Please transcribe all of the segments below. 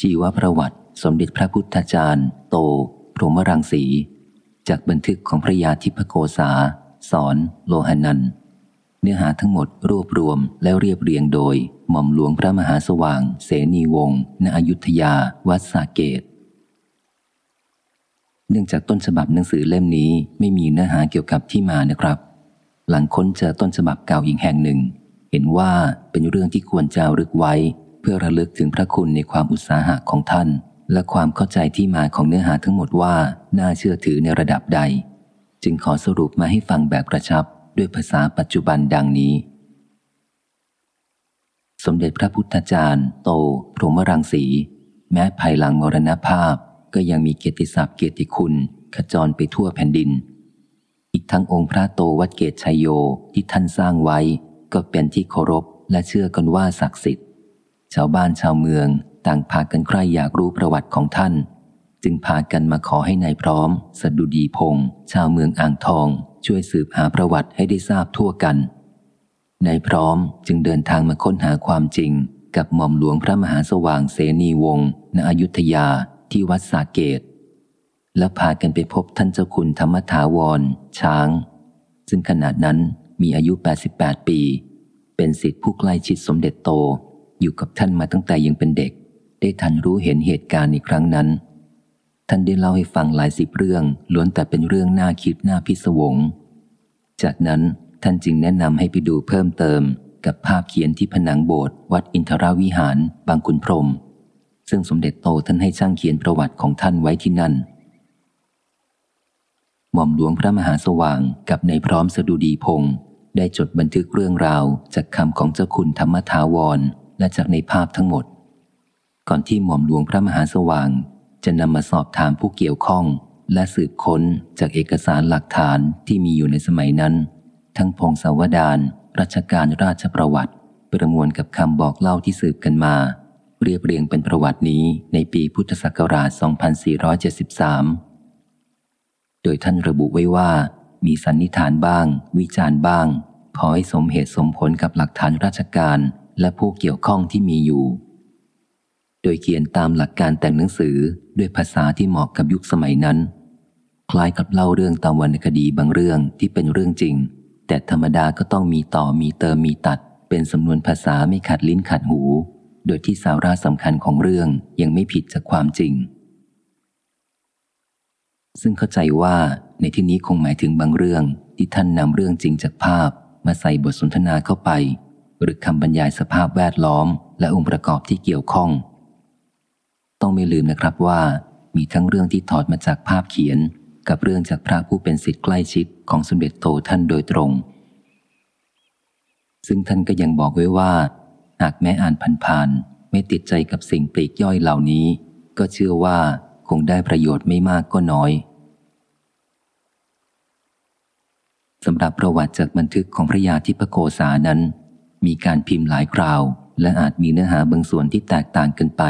ชีวประวัติสมเด็จพระพุทธจารย์ โต พรหมรังสี จากบันทึกของพระยาทิพโกษา สอน โลหนัน เนื้อหาทั้งหมดรวบรวมแล้วเรียบเรียงโดย หม่อมหลวงพระมหาสว่าง เสนีวงศ์ณอยุธยา วัดสาเกต เนื่องจากต้นฉบับหนังสือเล่มนี้ไม่มีเนื้อหาเกี่ยวกับที่มานะครับ หลังค้นเจอต้นฉบับเก่าอีกแห่งหนึ่ง เห็นว่าเป็นเรื่องที่ควรจารึกไว้ พื่อระลึกถึงพระคุณในความอุตสาหะของท่าน และความเข้าใจที่มาของเนื้อหาทั้งหมดว่าน่าเชื่อถือในระดับใด จึงขอสรุปมาให้ฟังแบบกระชับด้วยภาษาปัจจุบันดังนี้ สมเด็จพระพุทธจารย์ โต พรหมรังสี แม้ภายหลังมรณภาพ ก็ยังมีเกียรติศัพท์เกียรติคุณ ขจรไปทั่วแผ่นดิน อีกทั้งองค์พระโตวัดเกตชัยโยที่ท่านสร้างไว้ ก็เป็นที่เคารพและเชื่อกันว่าศักดิ์สิทธิ ชาวบ้านชาวเมืองต่างพากันใคร่อยากรู้ประวัติของท่าน จึงพากันมาขอให้นายพร้อม สดุดีพงศ์ชาวเมืองอ่างทอง ช่วยสืบหาประวัติให้ได้ทราบทั่วกันนายพร้อมจึงเดินทางมาค้นหาความจริง กับหม่อมหลวงพระมหาสว่างเสนีวงศ์ณอยุธยาที่วัดสาเกต และพากันไปพบท่านเจ้าคุณธรรมถาวร ช้าง ซึ่งขณะนั้นมีอายุ 88 ปี เป็นสิทธิผู้ใกล้ชิดสมเด็จโต อยู่กับท่านมาตั้งแต่ยังเป็นเด็ก ได้ทันรู้เห็นเหตุการณ์ในครั้งนั้น ท่านได้เล่าให้ฟังหลายสิบเรื่องล้วนแต่เป็นเรื่องน่าคิดน่าพิศวง จากนั้นท่านจึงแนะนำให้ไปดูเพิ่มเติม กับภาพเขียนที่ผนังโบสถ์วัดอินทราวิหาร บางขุนพรม ซึ่งสมเด็จโตท่านให้ช่างเขียนประวัติของท่านไว้ที่นั่นหม่อมหลวงพระมหาสว่างกับในพร้อมสดุดีพงศ์ได้จดบันทึกเรื่องราวจากคำของเจ้าคุณธรรมทาวร และจากในภาพทั้งหมด ก่อนที่หม่อมหลวงพระมหาสว่าง จะนำมาสอบถามผู้เกี่ยวข้อง และสืบค้นจากเอกสารหลักฐานที่มีอยู่ในสมัยนั้น ทั้งพงศาวดารรัชการราชประวัติ ประมวลกับคำบอกเล่าที่สืบกันมา เรียบเรียงเป็นประวัตินี้ในปีพุทธศักราช 2473 โดยท่านระบุไว้ว่า มีสันนิษฐานบ้าง วิจารณ์บ้าง พอให้สมเหตุสมผลกับหลักฐานราชการ และผู้เกี่ยวข้องที่มีอยู่ โดยเขียนตามหลักการแต่งหนังสือด้วยภาษาที่เหมาะกับยุคสมัยนั้น คล้ายกับเล่าเรื่องตามวรรณคดีบางเรื่องที่เป็นเรื่องจริง แต่ธรรมดาก็ต้องมีต่อมีเติมมีตัด เป็นสำนวนภาษาไม่ขัดลิ้นขัดหู โดยที่สาระสำคัญของเรื่องยังไม่ผิดจากความจริง ซึ่งเข้าใจว่าในที่นี้คงหมายถึงบางเรื่องที่ท่านนำเรื่องจริงจากภาพมาใส่บทสนทนาเข้าไป หรือคำบรรยายสภาพแวดล้อม และองค์ประกอบที่เกี่ยวข้อง ต้องไม่ลืมนะครับว่า มีทั้งเรื่องที่ถอดมาจากภาพเขียน กับเรื่องจากพระผู้เป็นศิษย์ใกล้ชิดของสมเด็จโตท่านโดยตรง ซึ่งท่านก็ยังบอกไว้ว่า หากแม้อ่านผ่านๆไม่ติดใจกับสิ่งปลีกย่อยเหล่านี้ ก็เชื่อว่าคงได้ประโยชน์ไม่มากก็น้อยสำหรับประวัติจากบันทึกของพระยาทิพโกษานั้น มีการพิมพ์หลายคราว และอาจมีเนื้อหาบางส่วนที่แตกต่างกันไป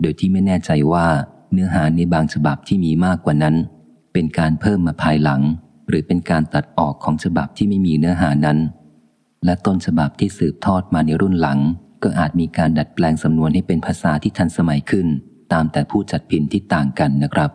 โดยที่ไม่แน่ใจว่าเนื้อหาในบางฉบับที่มีมากกว่านั้น เป็นการเพิ่มมาภายหลัง หรือเป็นการตัดออกของฉบับที่ไม่มีเนื้อหานั้น และต้นฉบับที่สืบทอดมาในรุ่นหลัง ก็อาจมีการดัดแปลงสำนวนให้เป็นภาษาที่ทันสมัยขึ้น ตามแต่ผู้จัดพิมพ์ที่ต่างกันนะครับ